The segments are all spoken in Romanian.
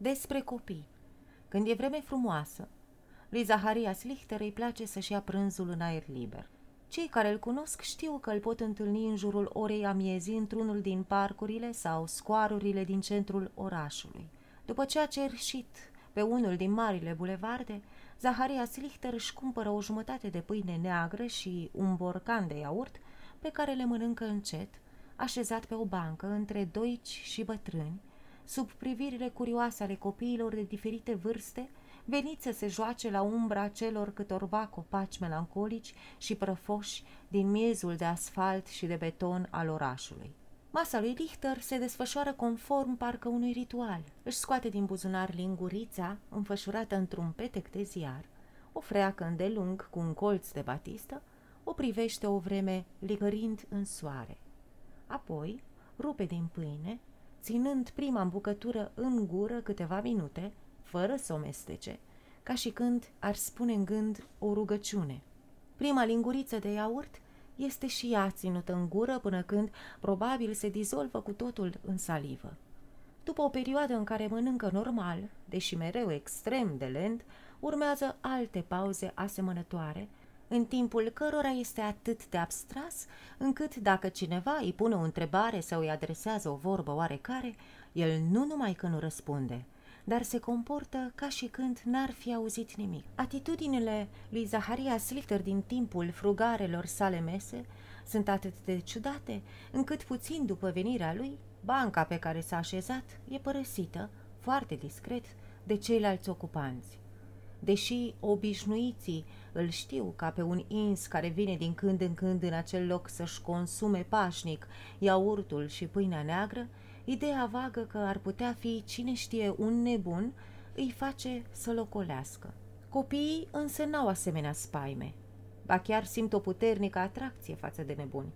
Despre copii. Când e vreme frumoasă, lui Zaharias Lichter îi place să-și ia prânzul în aer liber. Cei care îl cunosc știu că îl pot întâlni în jurul orei amiezii într-unul din parcurile sau scoarurile din centrul orașului. După ce a cerșit pe unul din marile bulevarde, Zaharias Lichter își cumpără o jumătate de pâine neagră și un borcan de iaurt pe care le mănâncă încet, așezat pe o bancă între doici și bătrâni, sub privirile curioase ale copiilor de diferite vârste, veniți să se joace la umbra celor câtorva copaci melancolici și prăfoși din miezul de asfalt și de beton al orașului. Masa lui Richter se desfășoară conform parcă unui ritual. Își scoate din buzunar lingurița, înfășurată într-un petec de ziar, o freacă îndelung cu un colț de batistă, o privește o vreme ligărind în soare. Apoi rupe din pâine, ținând prima îmbucătură în gură câteva minute, fără să o mestece, ca și când ar spune în gând o rugăciune. Prima linguriță de iaurt este și ea ținută în gură până când probabil se dizolvă cu totul în salivă. După o perioadă în care mănâncă normal, deși mereu extrem de lent, urmează alte pauze asemănătoare, în timpul cărora este atât de abstras, încât dacă cineva îi pune o întrebare sau îi adresează o vorbă oarecare, el nu numai că nu răspunde, dar se comportă ca și când n-ar fi auzit nimic. Atitudinile lui Zaharia Slifter din timpul frugarelor sale mese sunt atât de ciudate, încât puțin după venirea lui, banca pe care s-a așezat e părăsită, foarte discret, de ceilalți ocupanți. Deși obișnuiții îl știu ca pe un ins care vine din când în când în acel loc să-și consume pașnic iaurtul și pâinea neagră, ideea vagă că ar putea fi cine știe un nebun îi face să locolească. Copiii însă n-au asemenea spaime, ba chiar simt o puternică atracție față de nebuni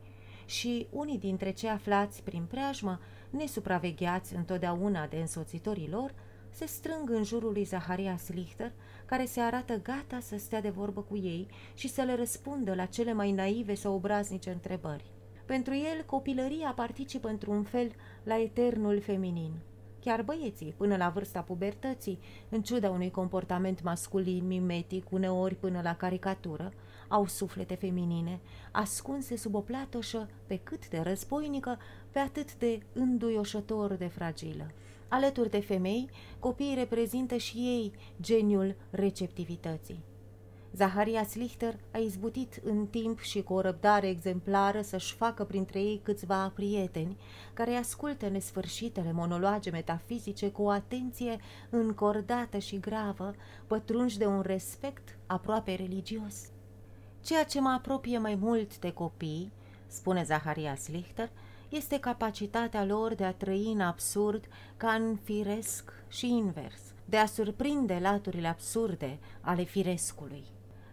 și unii dintre cei aflați prin preajmă, nesupravegheați întotdeauna de însoțitorii lor, se strâng în jurul lui Zaharia Slichter, care se arată gata să stea de vorbă cu ei și să le răspundă la cele mai naive sau obraznice întrebări. Pentru el, copilăria participă într-un fel la eternul feminin. Chiar băieții, până la vârsta pubertății, în ciuda unui comportament masculin, mimetic, uneori până la caricatură, au suflete feminine, ascunse sub o platoșă pe cât de războinică, pe atât de înduioșător de fragilă. Alături de femei, copiii reprezintă și ei geniul receptivității. Zaharia Slichter a izbutit în timp și cu o răbdare exemplară să-și facă printre ei câțiva prieteni, care ascultă nesfârșitele monologe metafizice cu o atenție încordată și gravă, pătrunși de un respect aproape religios. Ceea ce mă apropie mai mult de copii, spune Zaharia Slichter, este capacitatea lor de a trăi în absurd ca în firesc și invers, de a surprinde laturile absurde ale firescului.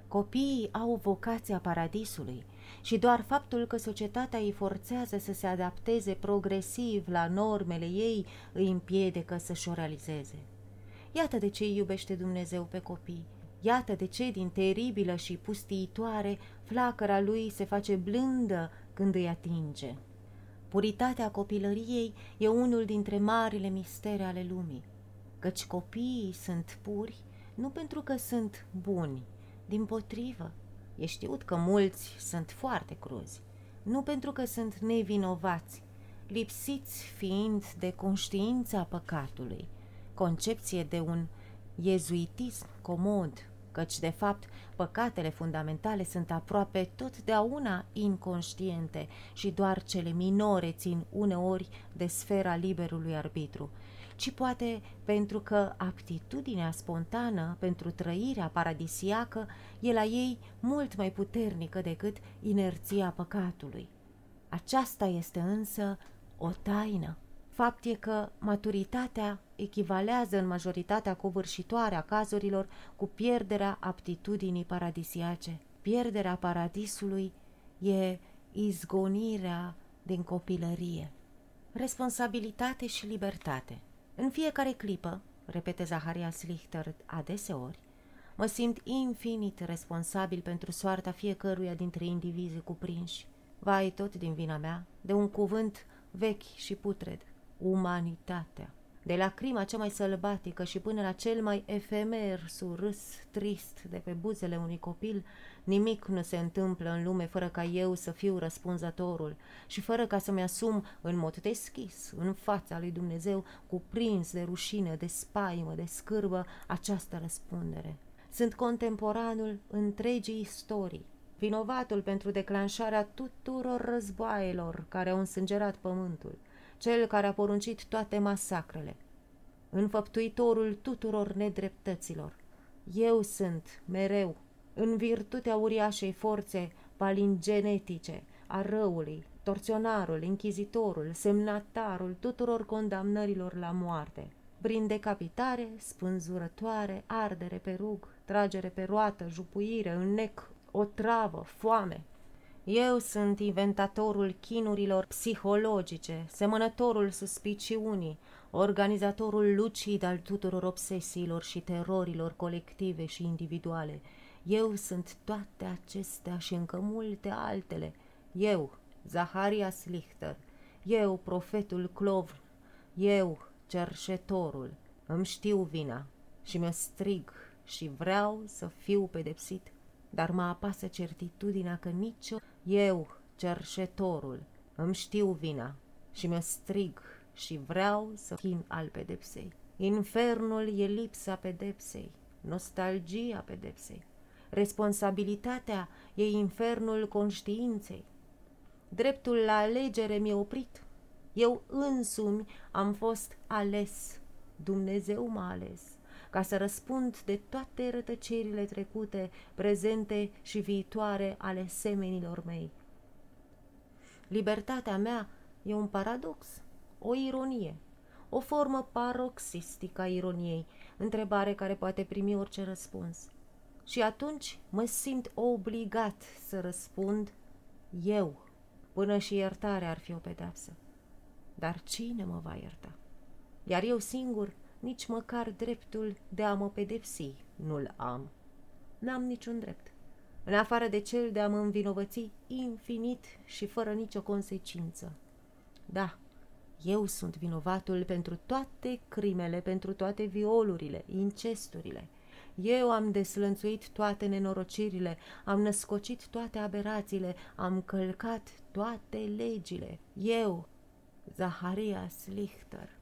Copiii au vocația paradisului și doar faptul că societatea îi forțează să se adapteze progresiv la normele ei îi împiedică să-și o realizeze. Iată de ce îi iubește Dumnezeu pe copii. Iată de ce, din teribilă și pustiitoare, flacăra lui se face blândă când îi atinge. Puritatea copilăriei e unul dintre marile mistere ale lumii, căci copiii sunt puri nu pentru că sunt buni, din potrivă, e știut că mulți sunt foarte cruzi, nu pentru că sunt nevinovați, lipsiți fiind de conștiința păcatului, concepție de un iezuitism comod, căci, de fapt, păcatele fundamentale sunt aproape totdeauna inconștiente și doar cele minore țin uneori de sfera liberului arbitru, ci poate pentru că aptitudinea spontană pentru trăirea paradisiacă e la ei mult mai puternică decât inerția păcatului. Aceasta este însă o taină. Fapt e că maturitatea echivalează în majoritatea covârșitoare a cazurilor cu pierderea aptitudinii paradisiace. Pierderea paradisului e izgonirea din copilărie. Responsabilitate și libertate. În fiecare clipă, repete Zaharia Slichter adeseori, mă simt infinit responsabil pentru soarta fiecăruia dintre indivizi cuprinși. Vai tot din vina mea, de un cuvânt vechi și putred, umanitatea. De la crima cea mai sălbatică și până la cel mai efemer surâs trist de pe buzele unui copil, nimic nu se întâmplă în lume fără ca eu să fiu răspunzătorul și fără ca să-mi asum în mod deschis, în fața lui Dumnezeu, cuprins de rușine, de spaimă, de scârbă, această răspundere. Sunt contemporanul întregii istorii, vinovatul pentru declanșarea tuturor războaielor care au însângerat pământul, cel care a poruncit toate masacrele, înfăptuitorul tuturor nedreptăților. Eu sunt, mereu, în virtutea uriașei forțe palingenetice a răului, torționarul, închizitorul, semnatarul tuturor condamnărilor la moarte, prin decapitare, spânzurătoare, ardere pe rug, tragere pe roată, jupuire, înnec, o travă, foame, eu sunt inventatorul chinurilor psihologice, semănătorul suspiciunii, organizatorul lucid al tuturor obsesiilor și terorilor colective și individuale. Eu sunt toate acestea și încă multe altele. Eu, Zaharias Lichter, eu, profetul Clovn, eu, cerșetorul, îmi știu vina și mi-o strig și vreau să fiu pedepsit dar mă apasă certitudinea că nicio eu, cerșetorul, îmi știu vina și mă strig și vreau să chin al pedepsei. Infernul e lipsa pedepsei, nostalgia pedepsei. Responsabilitatea e infernul conștiinței. Dreptul la alegere mi-e oprit. Eu însumi am fost ales. Dumnezeu m-a ales ca să răspund de toate rătăcerile trecute, prezente și viitoare ale semenilor mei. Libertatea mea e un paradox, o ironie, o formă paroxistică a ironiei, întrebare care poate primi orice răspuns. Și atunci mă simt obligat să răspund eu, până și iertarea ar fi o pedeapsă. Dar cine mă va ierta? Iar eu singur nici măcar dreptul de a mă pedepsi nu-l am. N-am niciun drept, în afară de cel de a mă învinovăți infinit și fără nicio consecință. Da, eu sunt vinovatul pentru toate crimele, pentru toate violurile, incesturile. Eu am deslănțuit toate nenorocirile, am născocit toate aberațiile, am călcat toate legile. Eu, Zaharias Lichter.